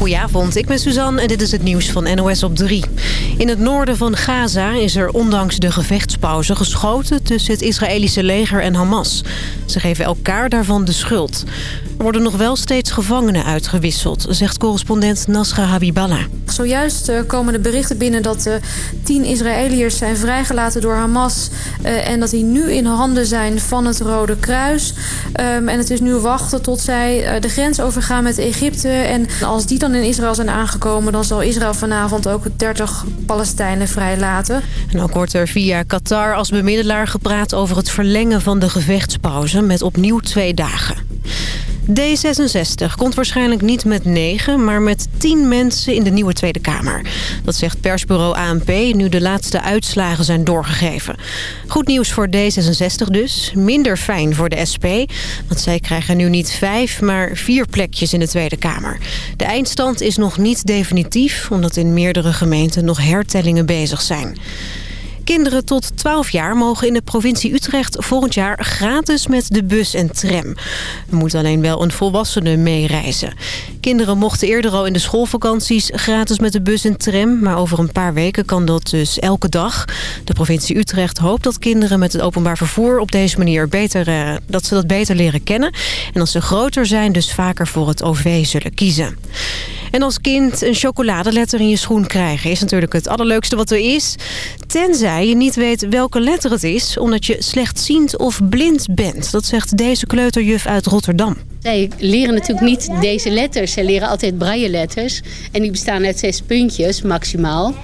Goedenavond, ik ben Suzanne en dit is het nieuws van NOS op 3. In het noorden van Gaza is er ondanks de gevechtspauze geschoten tussen het Israëlische leger en Hamas. Ze geven elkaar daarvan de schuld. Er worden nog wel steeds gevangenen uitgewisseld, zegt correspondent Nasra Habiballah. Zojuist eh, komen de berichten binnen dat uh, tien Israëliërs zijn vrijgelaten door Hamas... Uh, en dat die nu in handen zijn van het Rode Kruis. Um, en het is nu wachten tot zij de grens overgaan met Egypte. En als die dan in Israël zijn aangekomen... dan zal Israël vanavond ook 30 Palestijnen vrijlaten. En ook wordt er via Qatar als bemiddelaar gepraat over het verlengen van de gevechtspauze... met opnieuw twee dagen. D66 komt waarschijnlijk niet met negen, maar met tien mensen in de nieuwe Tweede Kamer. Dat zegt persbureau ANP nu de laatste uitslagen zijn doorgegeven. Goed nieuws voor D66 dus. Minder fijn voor de SP, want zij krijgen nu niet vijf, maar vier plekjes in de Tweede Kamer. De eindstand is nog niet definitief, omdat in meerdere gemeenten nog hertellingen bezig zijn. Kinderen tot 12 jaar mogen in de provincie Utrecht volgend jaar gratis met de bus en tram. Er moet alleen wel een volwassene meereizen. Kinderen mochten eerder al in de schoolvakanties gratis met de bus en tram... maar over een paar weken kan dat dus elke dag. De provincie Utrecht hoopt dat kinderen met het openbaar vervoer op deze manier beter, uh, dat ze dat beter leren kennen. En als ze groter zijn dus vaker voor het OV zullen kiezen. En als kind een chocoladeletter in je schoen krijgen... is natuurlijk het allerleukste wat er is. Tenzij je niet weet welke letter het is... omdat je slechtziend of blind bent. Dat zegt deze kleuterjuf uit Rotterdam. Zij leren natuurlijk niet deze letters. Zij leren altijd braille letters. En die bestaan uit zes puntjes maximaal.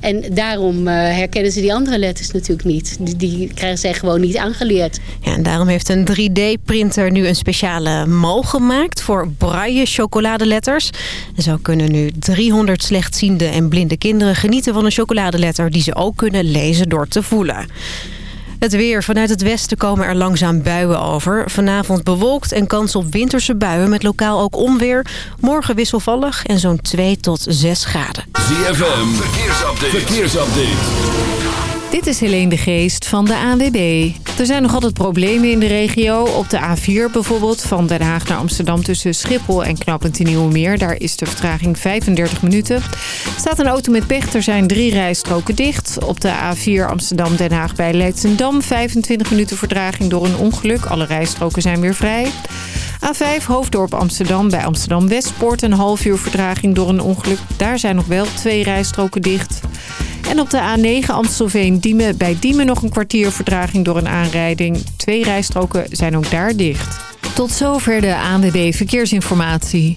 En daarom uh, herkennen ze die andere letters natuurlijk niet. Die, die, krijgen zij gewoon niet aangeleerd. Ja, en daarom heeft een 3D-printer nu een speciale mal gemaakt... voor braille chocoladeletters. En zo kunnen nu 300 slechtziende en blinde kinderen genieten van een chocoladeletter... die ze ook kunnen lezen door te voelen. Het weer. Vanuit het westen komen er langzaam buien over. Vanavond bewolkt en kans op winterse buien met lokaal ook onweer. Morgen wisselvallig en zo'n 2 tot 6 graden. ZFM. Verkeersupdate. Verkeersupdate. Dit is Helene de Geest van de ANWB. Er zijn nog altijd problemen in de regio. Op de A4 bijvoorbeeld, van Den Haag naar Amsterdam... tussen Schiphol en Knappend in Meer. Daar is de vertraging 35 minuten. staat een auto met pech, er zijn drie rijstroken dicht. Op de A4 Amsterdam-Den Haag bij Leidsendam... 25 minuten vertraging door een ongeluk. Alle rijstroken zijn weer vrij. A5 Hoofddorp Amsterdam bij Amsterdam Westpoort een half uur vertraging door een ongeluk. Daar zijn nog wel twee rijstroken dicht. En op de A9 Amstelveen-Diemen bij Diemen nog een kwartier vertraging door een aanrijding. Twee rijstroken zijn ook daar dicht. Tot zover de ANWB Verkeersinformatie.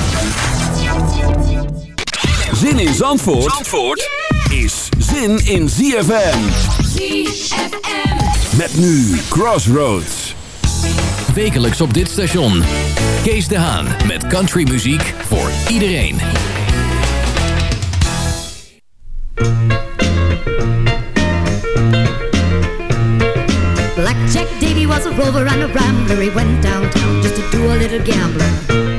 Zin in Zandvoort, Zandvoort is zin in ZFM. ZFM. Met nu Crossroads. Wekelijks op dit station. Kees de Haan met countrymuziek voor iedereen. Blackjack Davy was a rover and a rambler. He went downtown just to do a little gambling.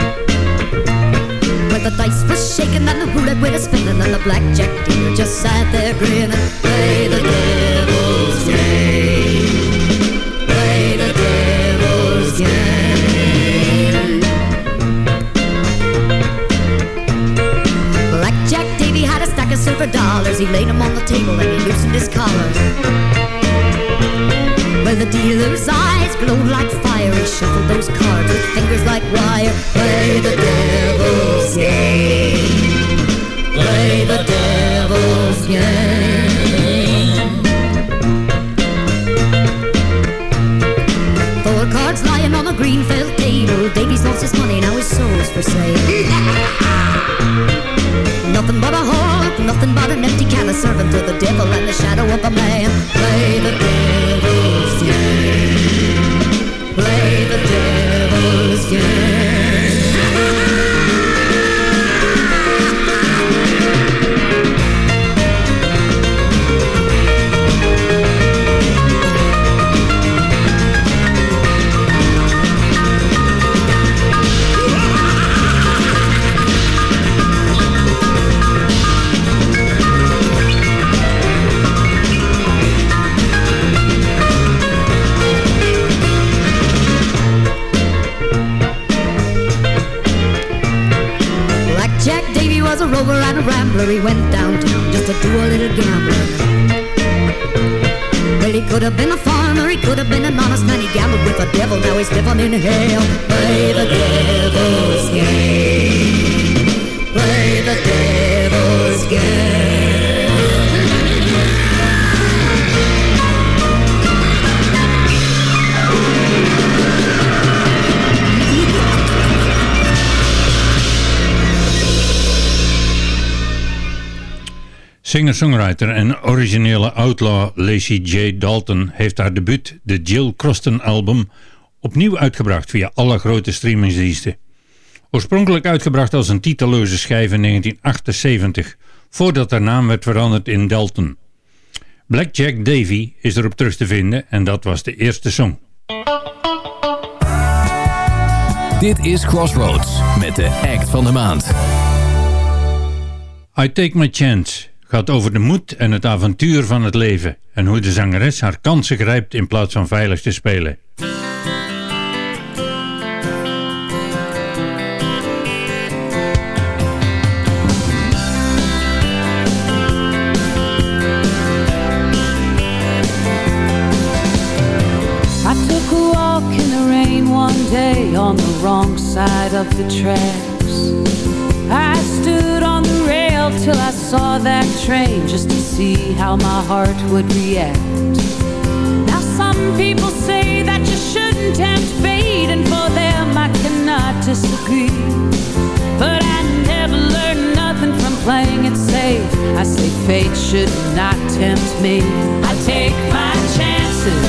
The dice was shaking and the roulette wheel spinning and the blackjack dealer just sat there grinning. Play the devil's game. Play the devil's game. Blackjack Davy had a stack of silver dollars. He laid them on the table and he loosened his collar. Where the dealer's eyes glowed like fire. He shuffled those cards with fingers like wire. Play the devil's game. Play the devil's game. Four cards lying on the green felt table. Davy's lost his money, now his soul's for sale. Nothing but a heart, nothing but an empty can of servant to the devil and the shadow of a man. Play the devil's game. Could have been a farmer, he could have been an honest man. He gambled with the devil, now he's living in hell. Play the devil's game. Singer-songwriter en originele outlaw Lacey J. Dalton heeft haar debuut, de Jill Croston album, opnieuw uitgebracht via alle grote streamingsdiensten. Oorspronkelijk uitgebracht als een titeloze schijf in 1978, voordat haar naam werd veranderd in Dalton. Blackjack Davy is erop terug te vinden en dat was de eerste song. Dit is Crossroads met de act van de maand. I Take My Chance gaat over de moed en het avontuur van het leven en hoe de zangeres haar kansen grijpt in plaats van veilig te spelen. I took walk in the rain one day on the wrong side of the tracks. I stood on the till I saw that train just to see how my heart would react. Now, some people say that you shouldn't tempt fate, and for them I cannot disagree. But I never learned nothing from playing it safe. I say fate should not tempt me. I take my chances.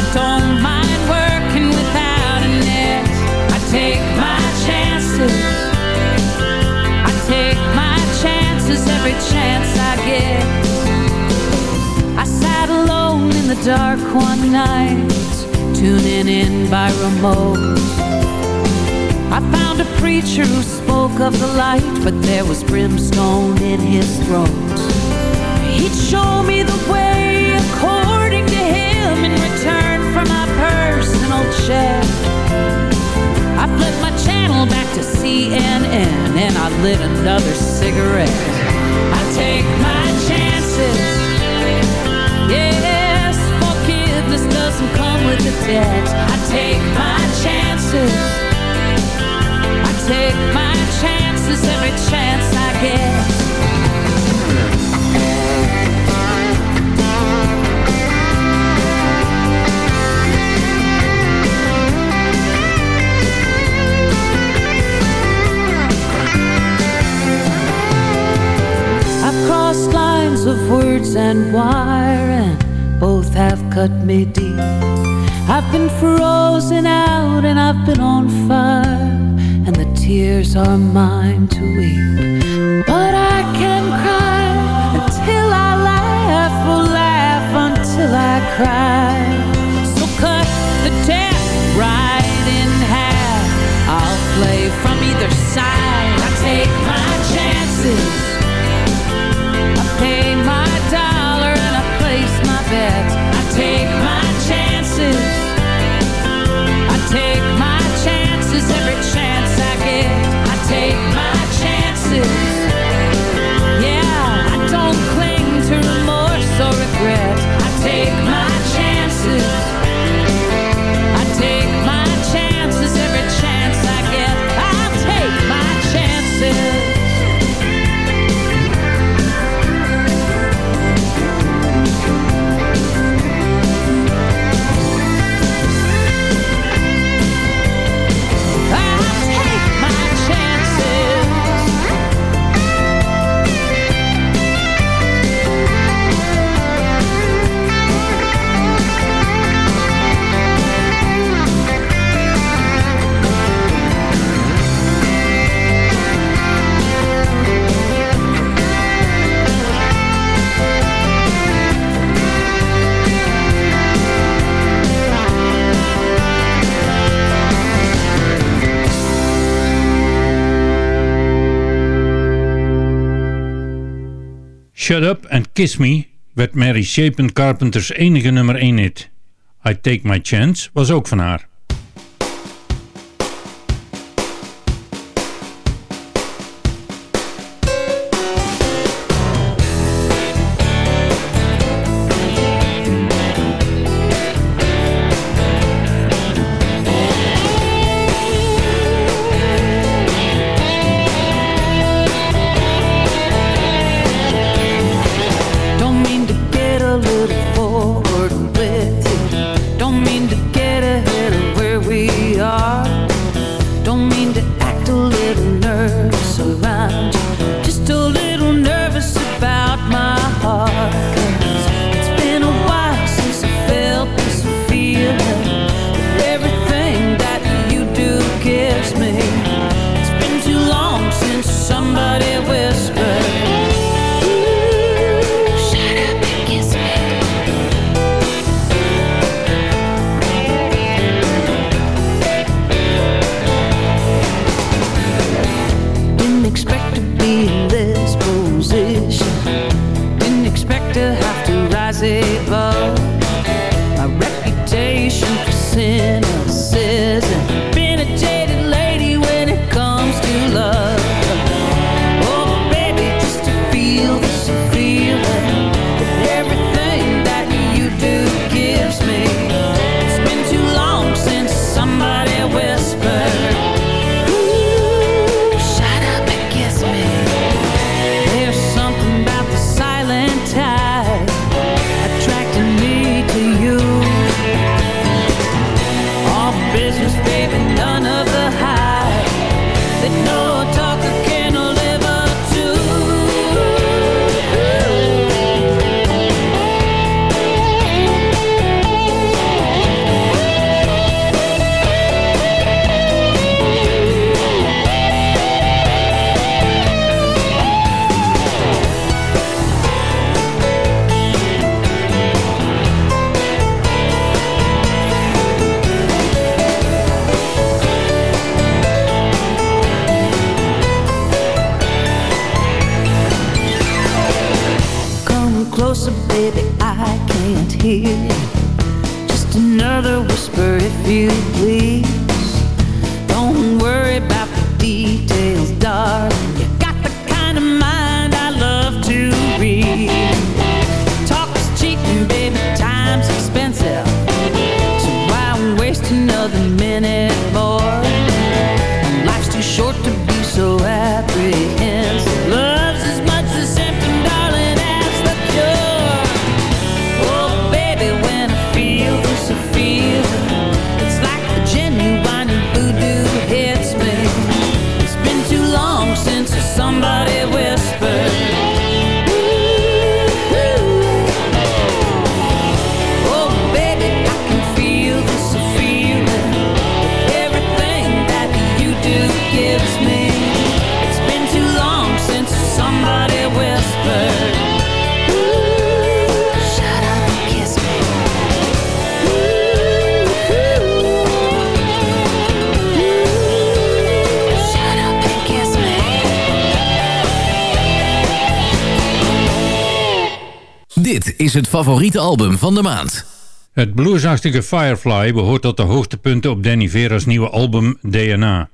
I don't mind working without a net. I take my chances. Every chance I get. I sat alone in the dark one night, tuning in by remote. I found a preacher who spoke of the light, but there was brimstone in his throat. He'd show me the way according to him in return for my personal check. I flipped my channel back to CNN and I lit another cigarette. I take my chances. Yes, forgiveness doesn't come with a debt. I take my chances. I take my chances every chance I get. Words and wire, and both have cut me deep. I've been frozen out, and I've been on fire, and the tears are mine to weep. But I can cry until I laugh, or laugh until I cry. So cut the deck right in half. I'll play from either side. I take my chances. I pay my every chance I get. I take my chances. Shut Up and Kiss Me werd Mary Chapin Carpenter's enige nummer 1 hit. I Take My Chance was ook van haar. het favoriete album van de maand. Het bluesachtige Firefly behoort tot de hoogtepunten op Danny Vera's nieuwe album DNA.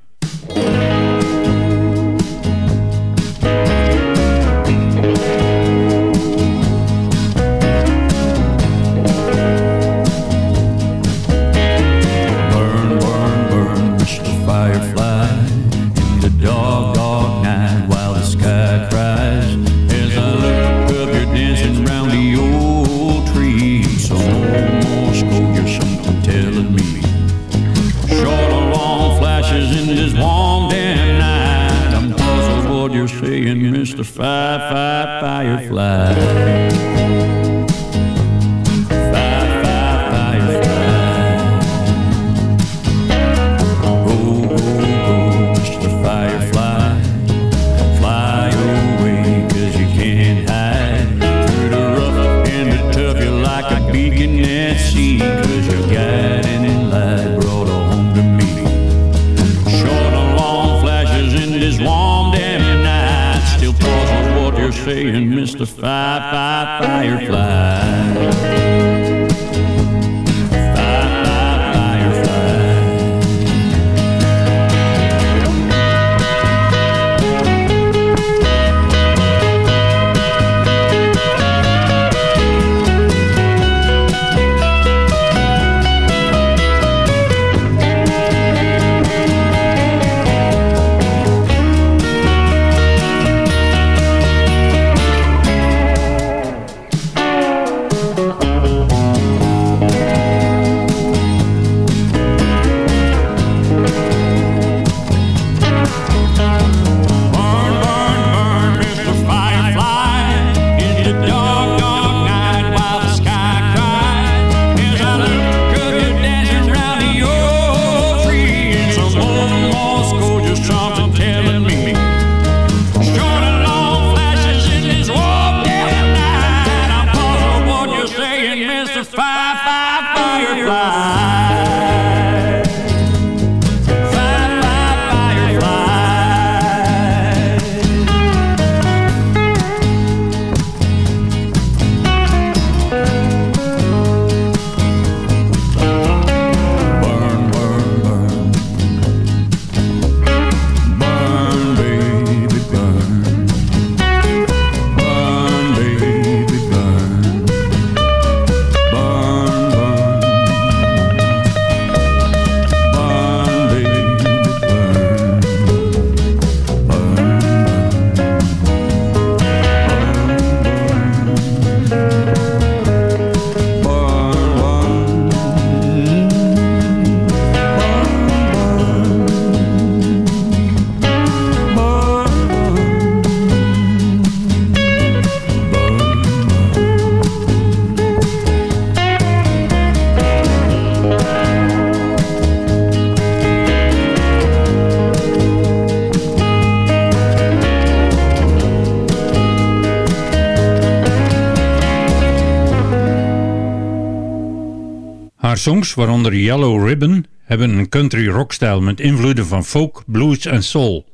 songs, waaronder Yellow Ribbon, hebben een country rockstijl met invloeden van folk, blues en soul.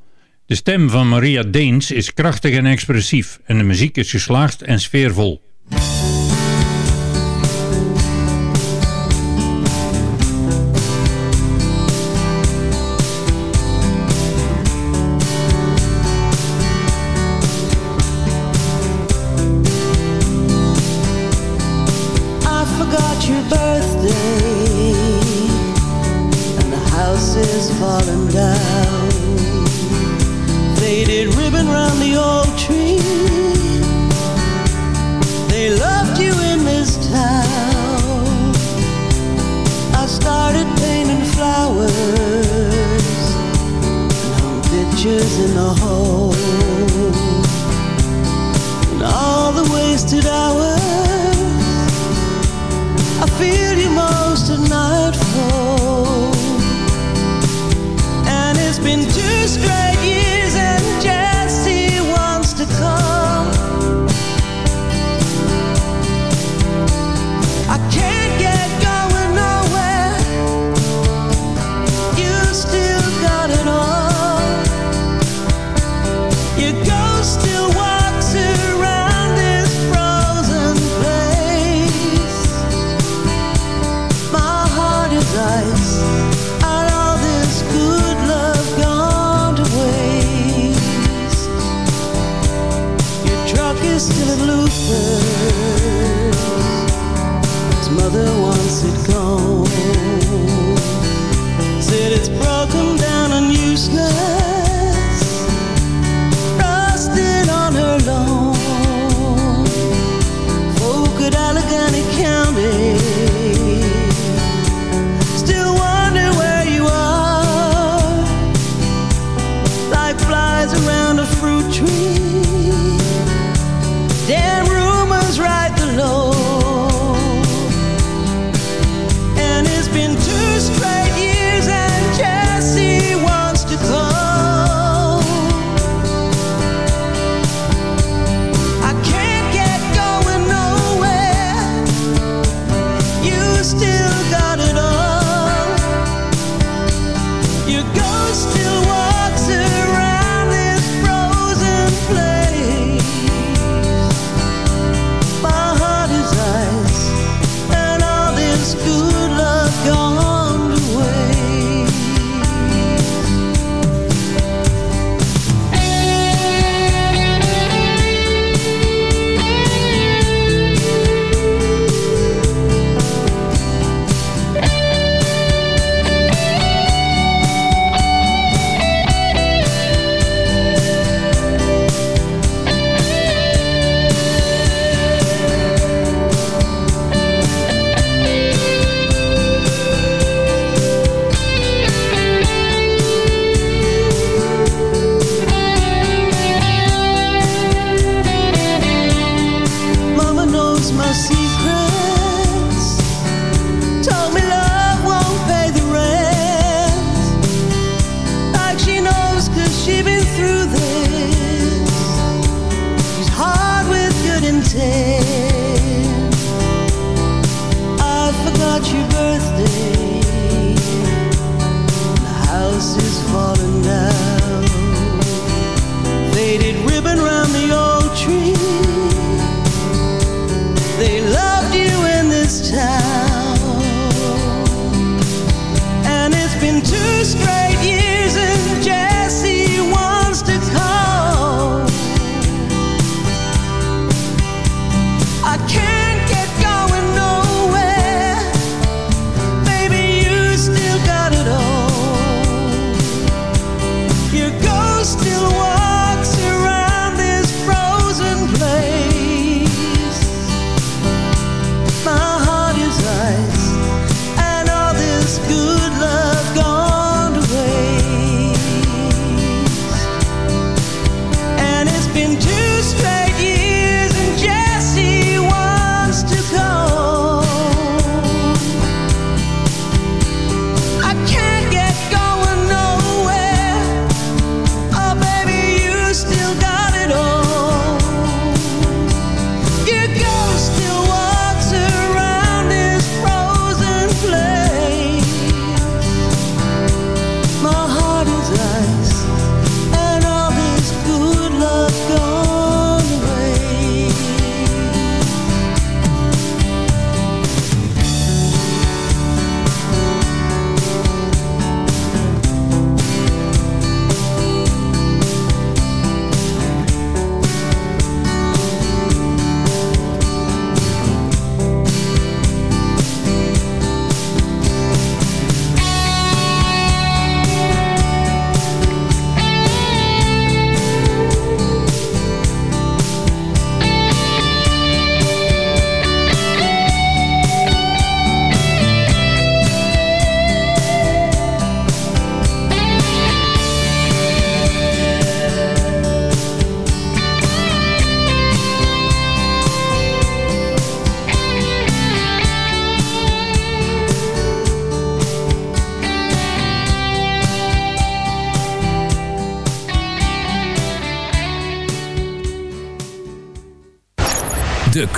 De stem van Maria Deens is krachtig en expressief en de muziek is geslaagd en sfeervol.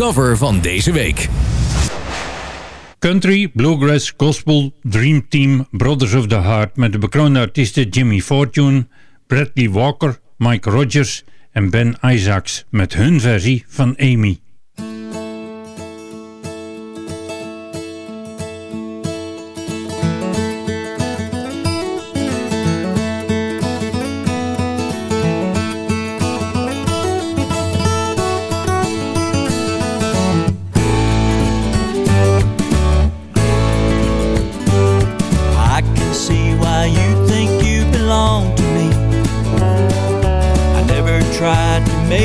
cover van deze week. Country, Bluegrass, Gospel, Dream Team, Brothers of the Heart... met de bekroonde artiesten Jimmy Fortune, Bradley Walker, Mike Rogers en Ben Isaacs... met hun versie van Amy.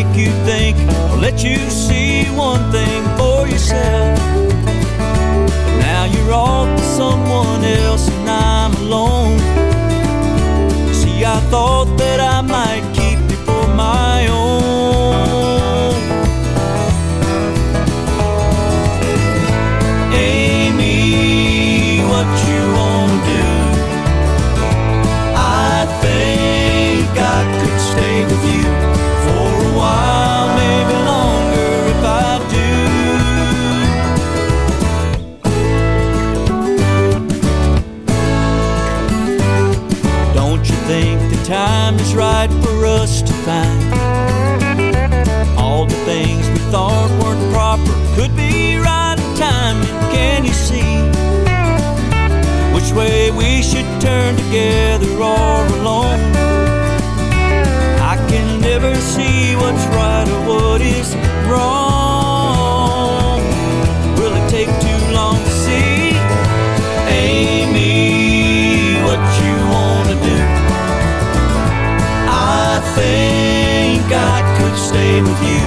make you think, I'll let you see one thing for yourself. Turn together or alone. I can never see what's right or what is wrong. Will it take too long to see, Amy, what you wanna do? I think I could stay with you.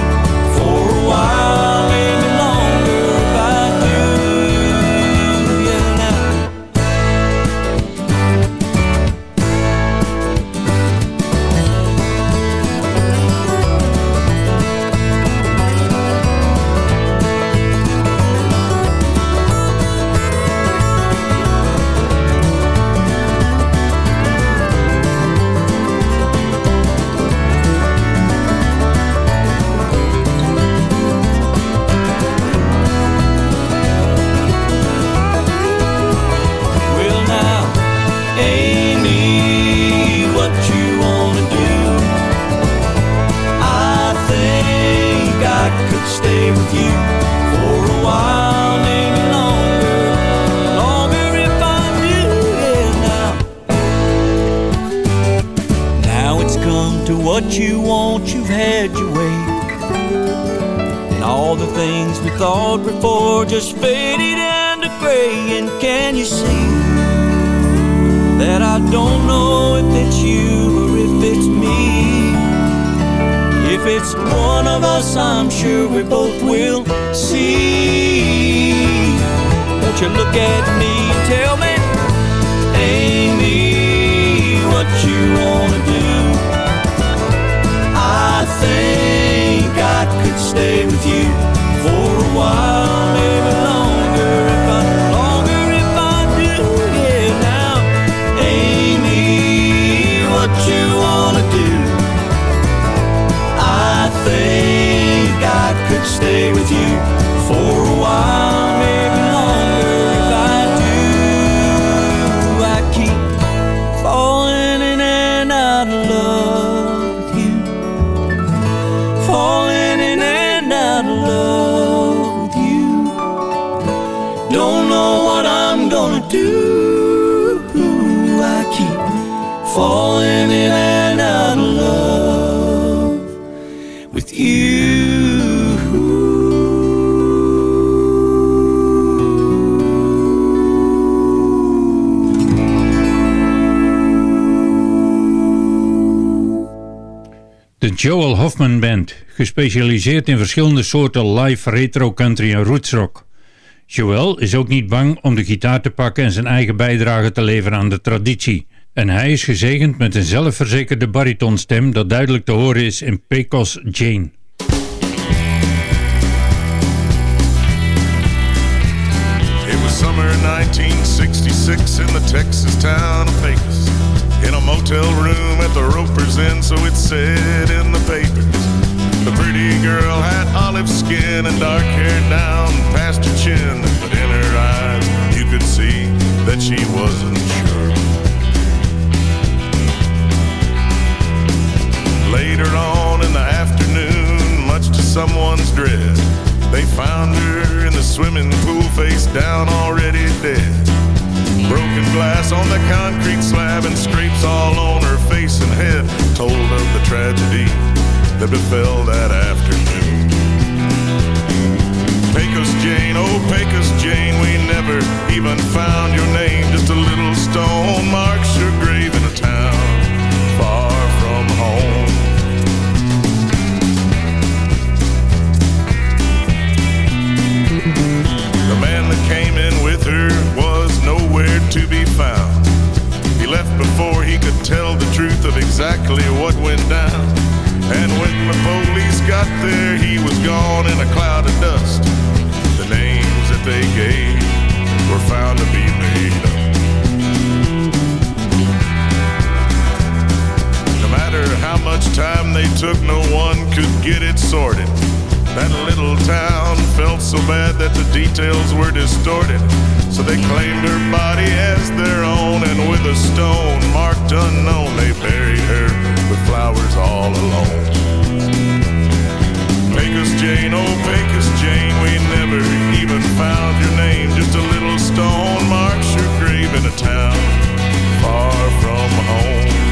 Joel Hoffman Band, gespecialiseerd in verschillende soorten live retro country en rootsrock. Joel is ook niet bang om de gitaar te pakken en zijn eigen bijdrage te leveren aan de traditie. En hij is gezegend met een zelfverzekerde baritonstem dat duidelijk te horen is in Pecos Jane. It was summer 1966 in the Texas town of Pecos. Motel room at the Roper's Inn, so it said in the papers. The pretty girl had olive skin and dark hair down past her chin, but in her eyes you could see that she wasn't sure. Later on in the afternoon, much to someone's dread, they found her in the swimming pool, face down, already dead. Broken glass on the concrete slab and scrapes all on her face and head told of the tragedy that befell that afternoon. Pecos Jane, oh Pecos Jane, we never even found your name. Just a little stone marks your grave in a town to be found. He left before he could tell the truth of exactly what went down. And when the police got there, he was gone in a cloud of dust. The names that they gave were found to be made up. No matter how much time they took, no one could get it sorted. That little town felt so bad that the details were distorted. So they claimed her body as their own, and with a stone marked unknown, they buried her with flowers all alone. Pecos Jane, oh Pecos Jane, we never even found your name. Just a little stone marks your grave in a town far from home.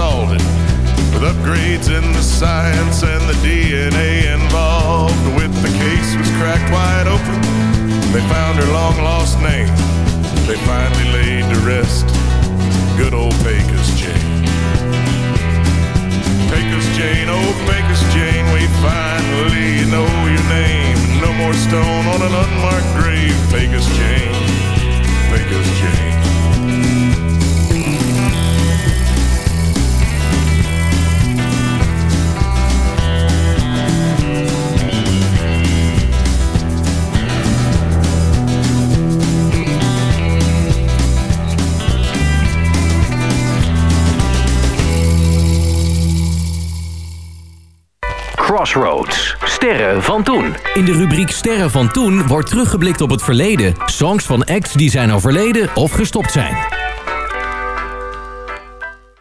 With upgrades in the science and the DNA involved. With the case was cracked wide open. They found her long lost name. They finally laid to rest. Good old Pecos Jane. Pecos Jane, oh Pecos Jane, we finally know your name. No more stone on an unmarked grave. Pecos Jane, Pecos Jane. Crossroads. Sterren van toen. In de rubriek Sterren van toen wordt teruggeblikt op het verleden. Songs van acts die zijn overleden of gestopt zijn.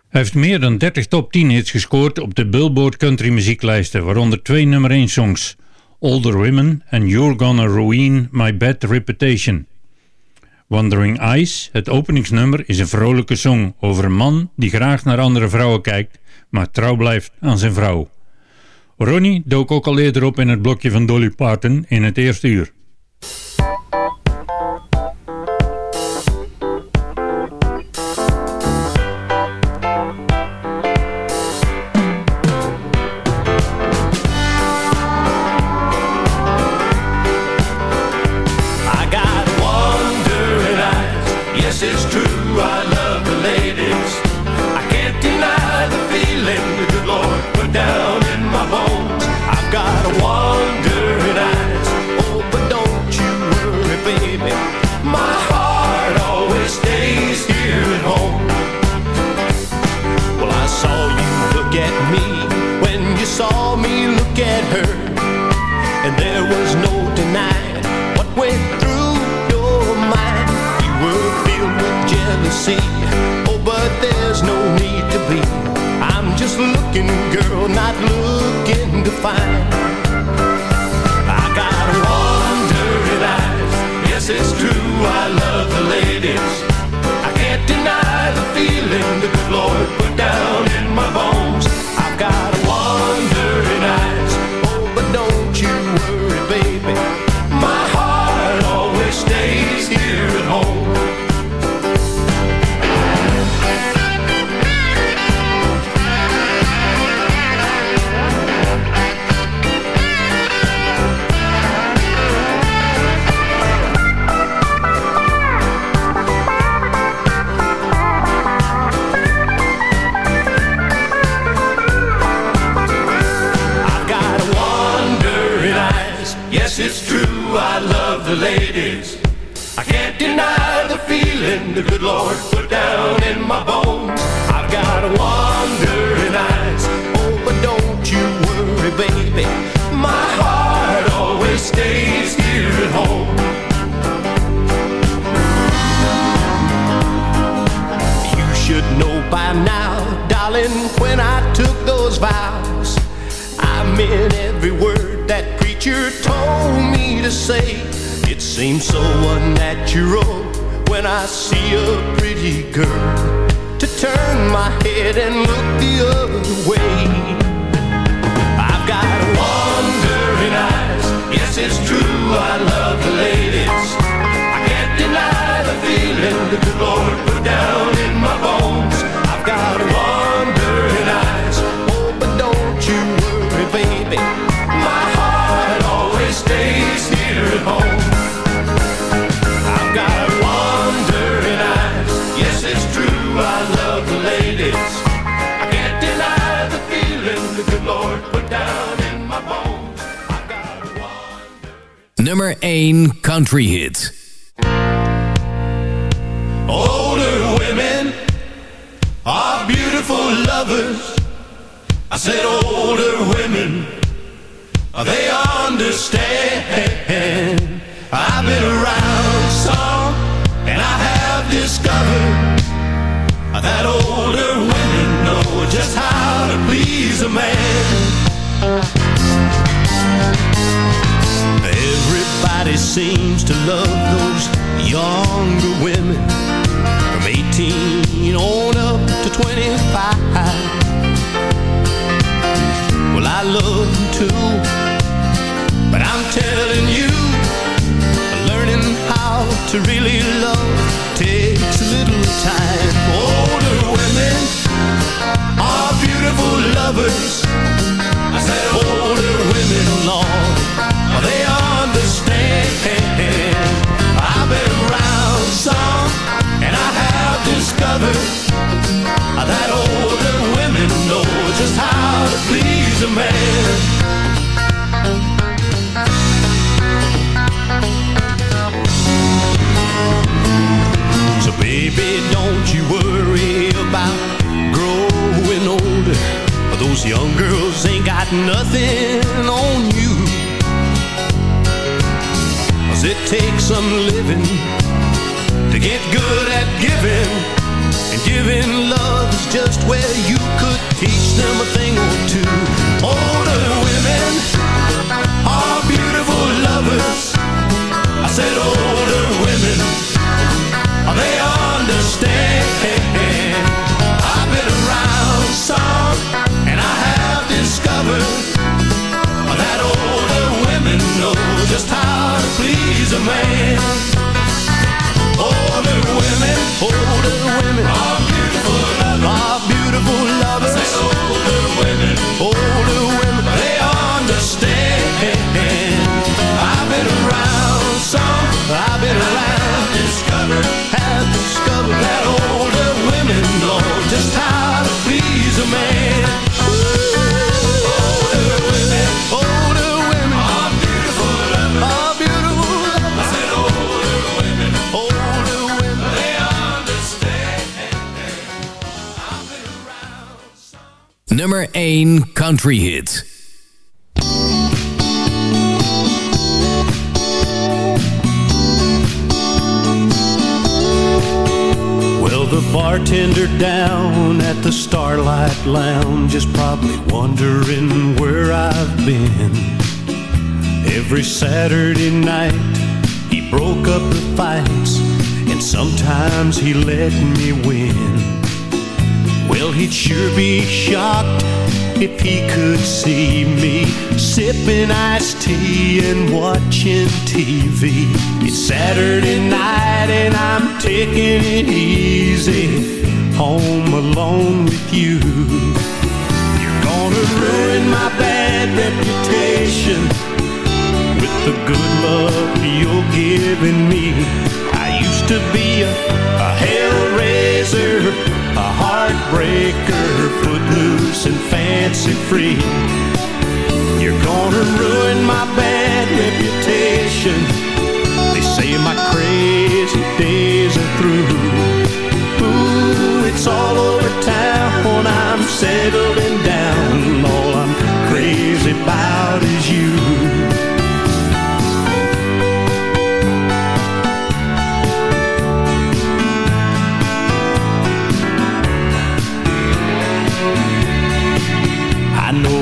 Hij heeft meer dan 30 top 10 hits gescoord op de Billboard country muzieklijsten, waaronder twee nummer 1 songs. Older Women en You're Gonna Ruin My Bad Reputation. Wandering Eyes, het openingsnummer, is een vrolijke song over een man die graag naar andere vrouwen kijkt, maar trouw blijft aan zijn vrouw. Ronnie dook ook al eerder op in het blokje van Dolly Parton in het eerste uur. Find. I got wandering eyes. Yes, it's true, I love the ladies. I can't deny the feeling that the Lord put down a man. Everybody seems to love those younger women from 18 on up to 25. Well, I love them too, but I'm telling you, learning how to really love takes a little time. Older women lovers. I said older women, Lord They understand. I've been around some And I have discovered That older women know Just how to please a man. So baby, don't you worry about growing older got nothing on you. Cause it takes some living to get good at giving. And giving love is just where you could teach them a thing or two. Older women are beautiful lovers. Just how to please a man. Older women, older women are beautiful. Are beautiful Nummer 1 Country Hit. Well, the bartender down at the Starlight Lounge is probably wondering where I've been. Every Saturday night, he broke up the fights, and sometimes he let me win. Well, he'd sure be shocked if he could see me sipping iced tea and watching TV. It's Saturday night and I'm taking it easy, home alone with you. You're gonna ruin my bad reputation with the good love you're giving me. I used to be a, a hellraiser, a heartbreaker, footloose and fancy free. You're gonna ruin my bad reputation. They say my crazy days are through. Ooh, it's all over town. I'm settling down. All I'm crazy about is you.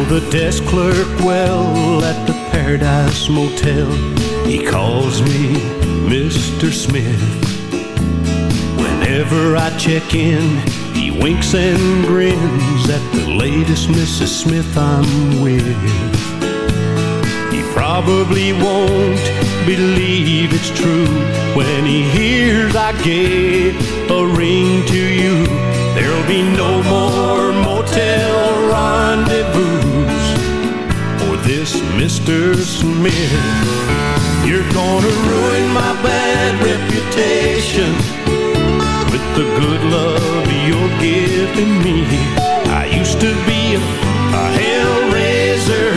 The desk clerk well at the Paradise Motel. He calls me Mr. Smith. Whenever I check in, he winks and grins at the latest Mrs. Smith I'm with. He probably won't believe it's true when he hears I gave a ring to you. There'll be no more motel rendezvous this Mr. Smith. You're gonna ruin my bad reputation with the good love you're giving me. I used to be a, a hellraiser,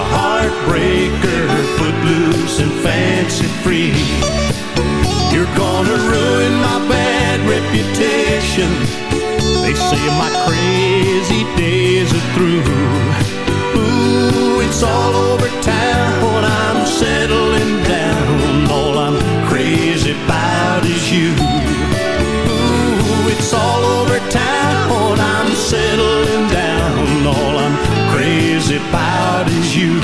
a heartbreaker, footloose and fancy free. You're gonna ruin my bad reputation. They say my crazy days are through. It's all over town. I'm settling down. All I'm crazy about is you. Ooh, it's all over town. I'm settling down. All I'm crazy about is you.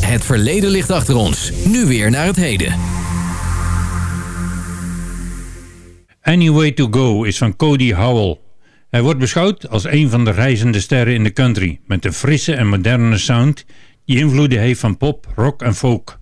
Het verleden ligt achter ons. Nu weer naar het heden. Any Way To Go is van Cody Howell. Hij wordt beschouwd als een van de reizende sterren in de country... met een frisse en moderne sound die invloeden heeft van pop, rock en folk.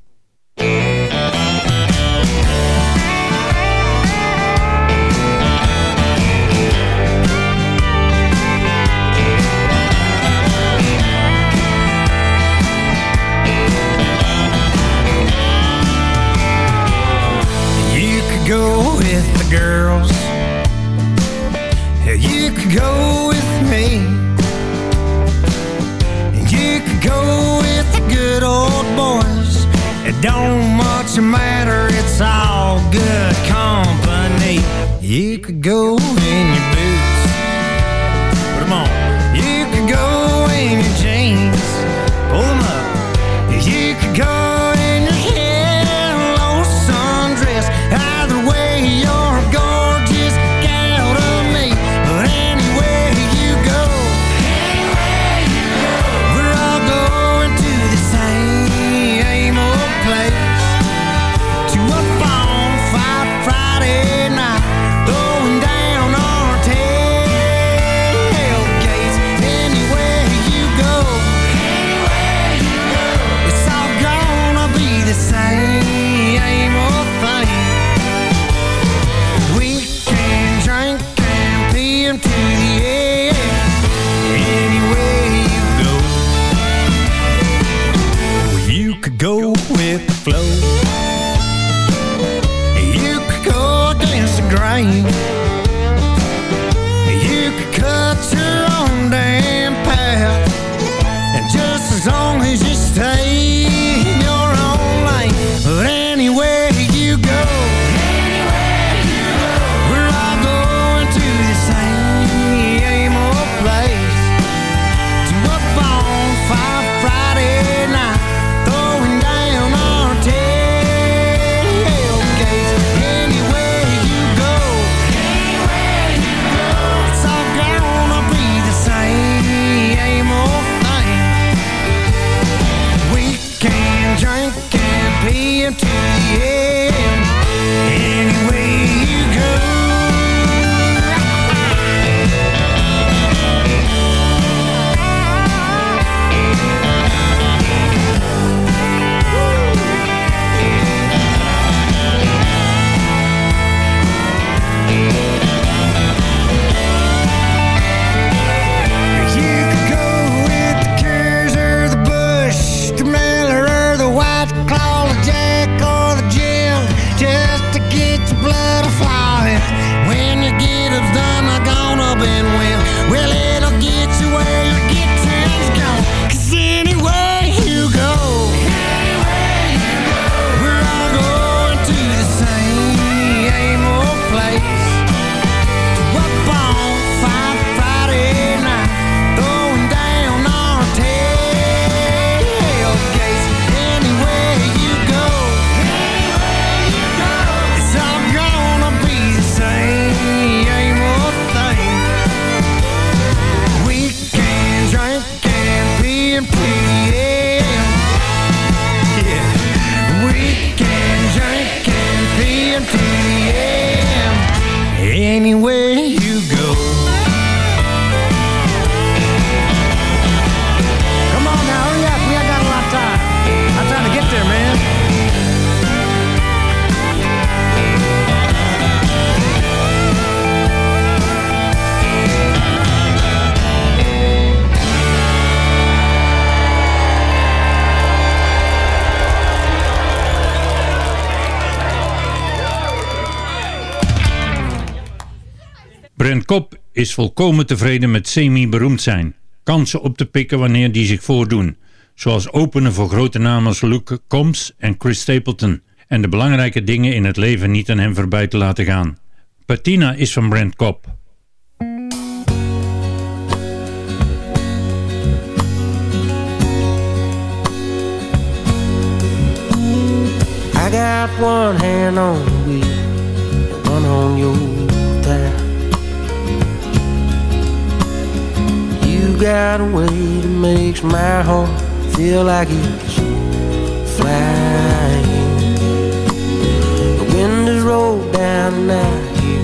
Brent Kopp is volkomen tevreden met semi-beroemd zijn. Kansen op te pikken wanneer die zich voordoen. Zoals openen voor grote namen als Luke Combs en Chris Stapleton. En de belangrijke dingen in het leven niet aan hem voorbij te laten gaan. Patina is van Brent Kopp. I got one hand on the one on your thigh. Got a way that makes my heart feel like it's flying. The wind has rolled down and I hear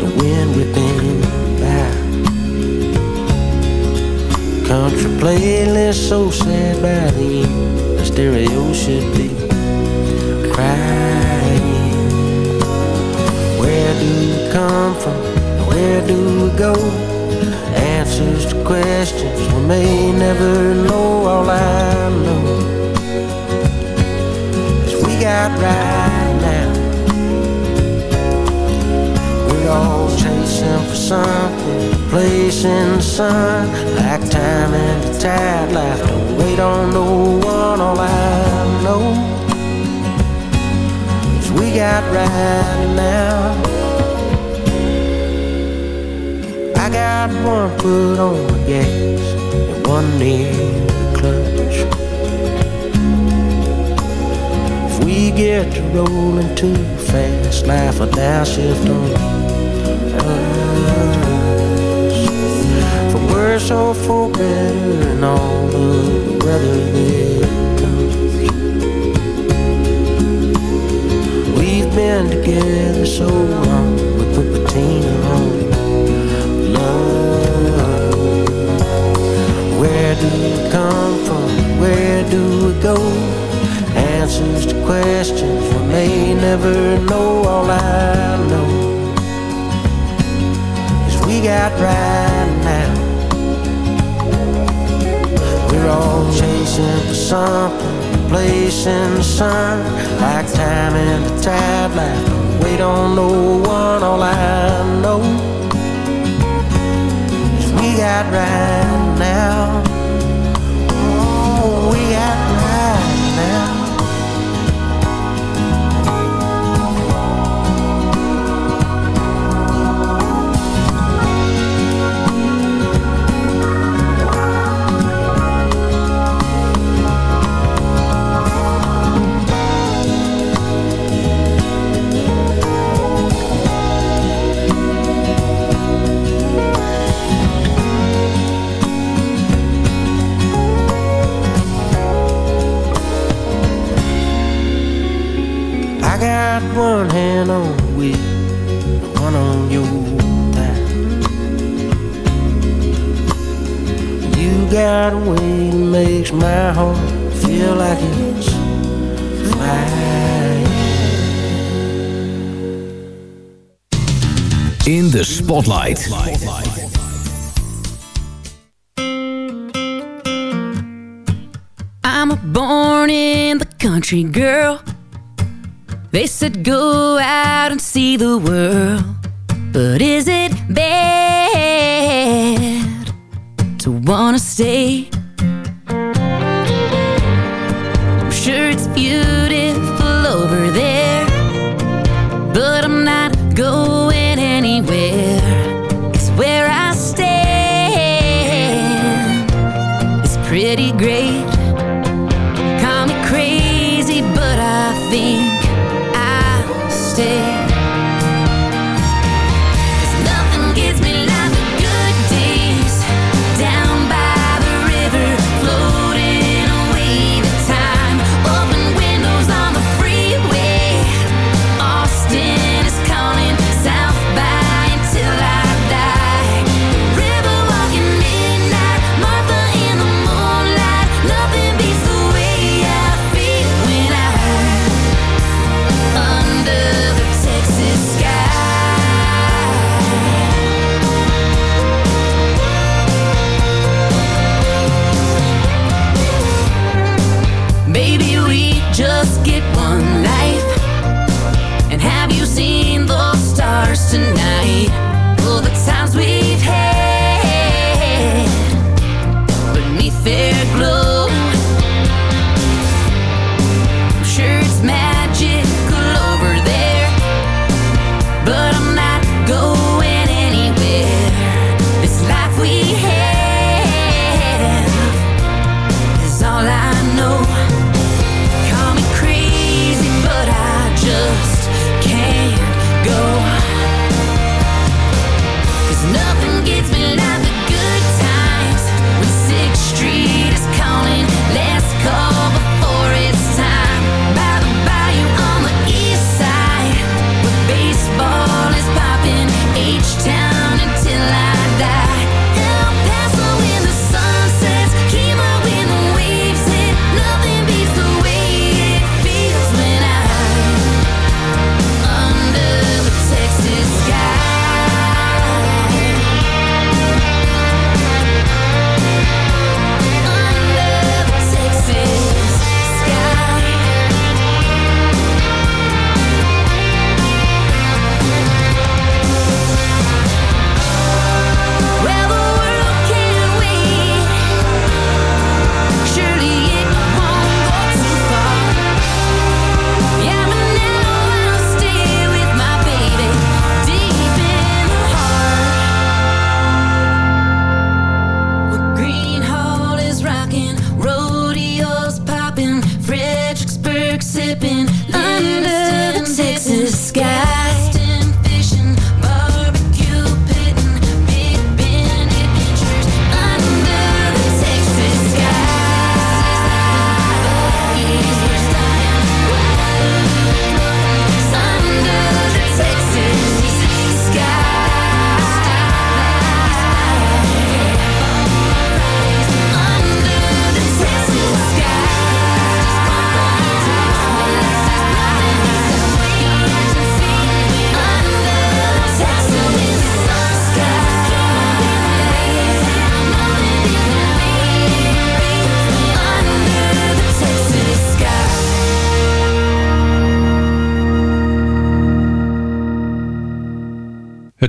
the wind whipping by. Country playlist so sad by the end, the stereo should be crying. Where do we come from? Where do we go? Answers to questions we may never know. All I know is we got right now. We're all chasing for something, place in the sun, like time and the tide. Life don't wait on no one. All I know is we got right now. I got one foot on the gas and one near the clutch. If we get to rolling too fast, life will downshift on us. For worse or for better, and all the weather that comes. We've been together so long, do we come from? Where do we go? Answers to questions we may never know. All I know is we got right now. We're all chasing for something, place in the sun, like time in the tide, like on no one. All I know is we got right now. One hand on the wheel, one on your thigh. You got a way that makes my heart feel like it's flying. In the Spotlight. I'm a born in the country girl. They said go out and see the world. But is it bad to wanna stay? I'm sure it's beautiful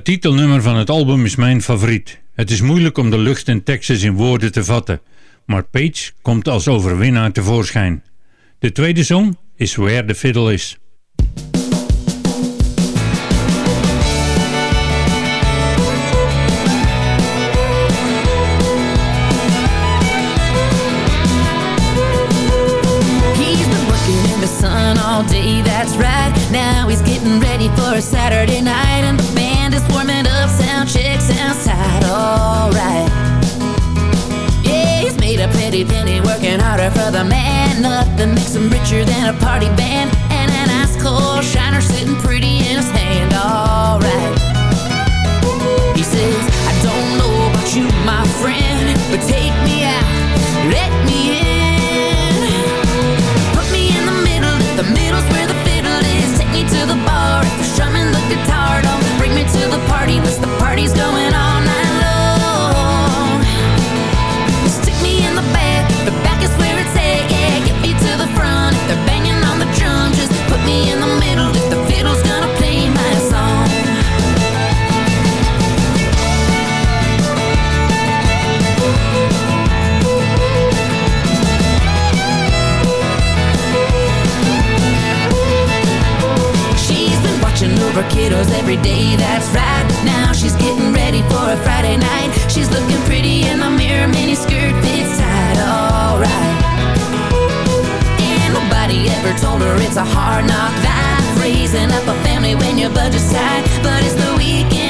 Het titelnummer van het album is mijn favoriet. Het is moeilijk om de lucht in Texas in woorden te vatten, maar Page komt als overwinnaar tevoorschijn. De tweede song is Where the Fiddle Is. Day, that's right. Now he's getting ready for a Saturday night, and alright. Yeah, he's made a pretty penny working harder for the man. Nothing makes him richer than a party band and an ice cold shiner sitting pretty in his hand, alright. He says, I don't know about you, my friend, but take me out, let me in. Put me in the middle, if the middle's where the fiddle is. Take me to the bar, if they're strumming the guitar. Don't bring me to the party, unless the party's going over kiddos every day, that's right. Now she's getting ready for a Friday night. She's looking pretty in the mirror, mini skirt fits tight, alright. And nobody ever told her it's a hard knock life. Raising up a family when your budget's tight. But it's the weekend,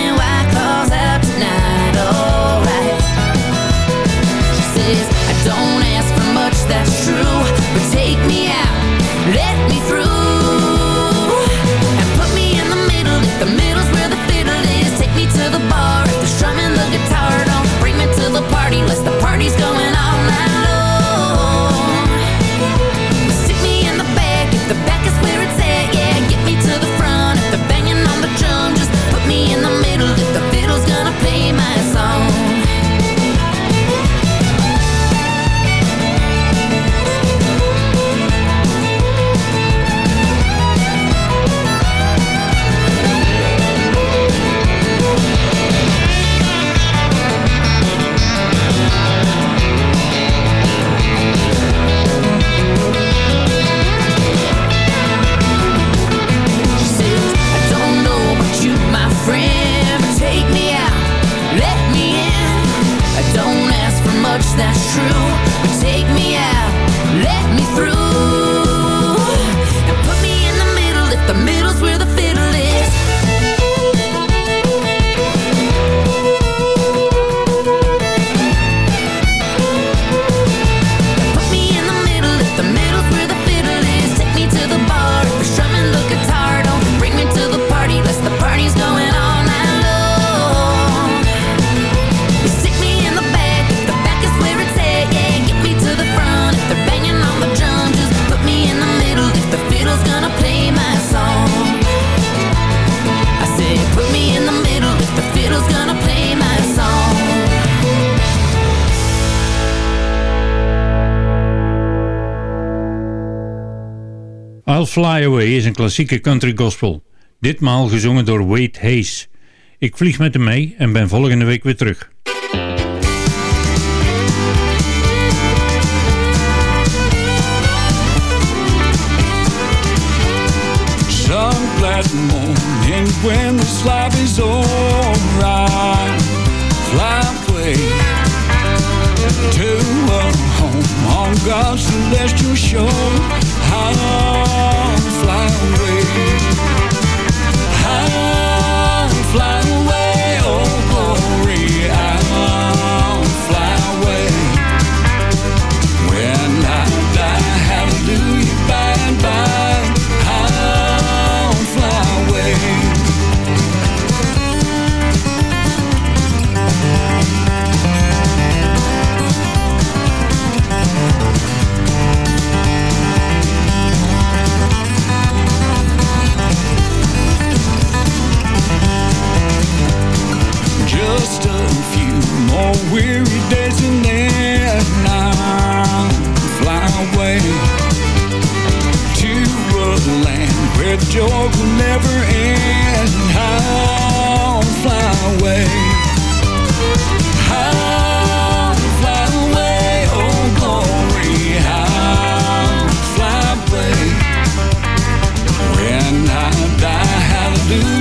Fly Away is een klassieke country gospel. Ditmaal gezongen door Wade Hayes. Ik vlieg met hem mee en ben volgende week weer terug. Some glad when is alright. Fly away home fly away. That joke will never end. I'll fly away. I'll fly away, oh glory. I'll fly away. When I die, hallelujah.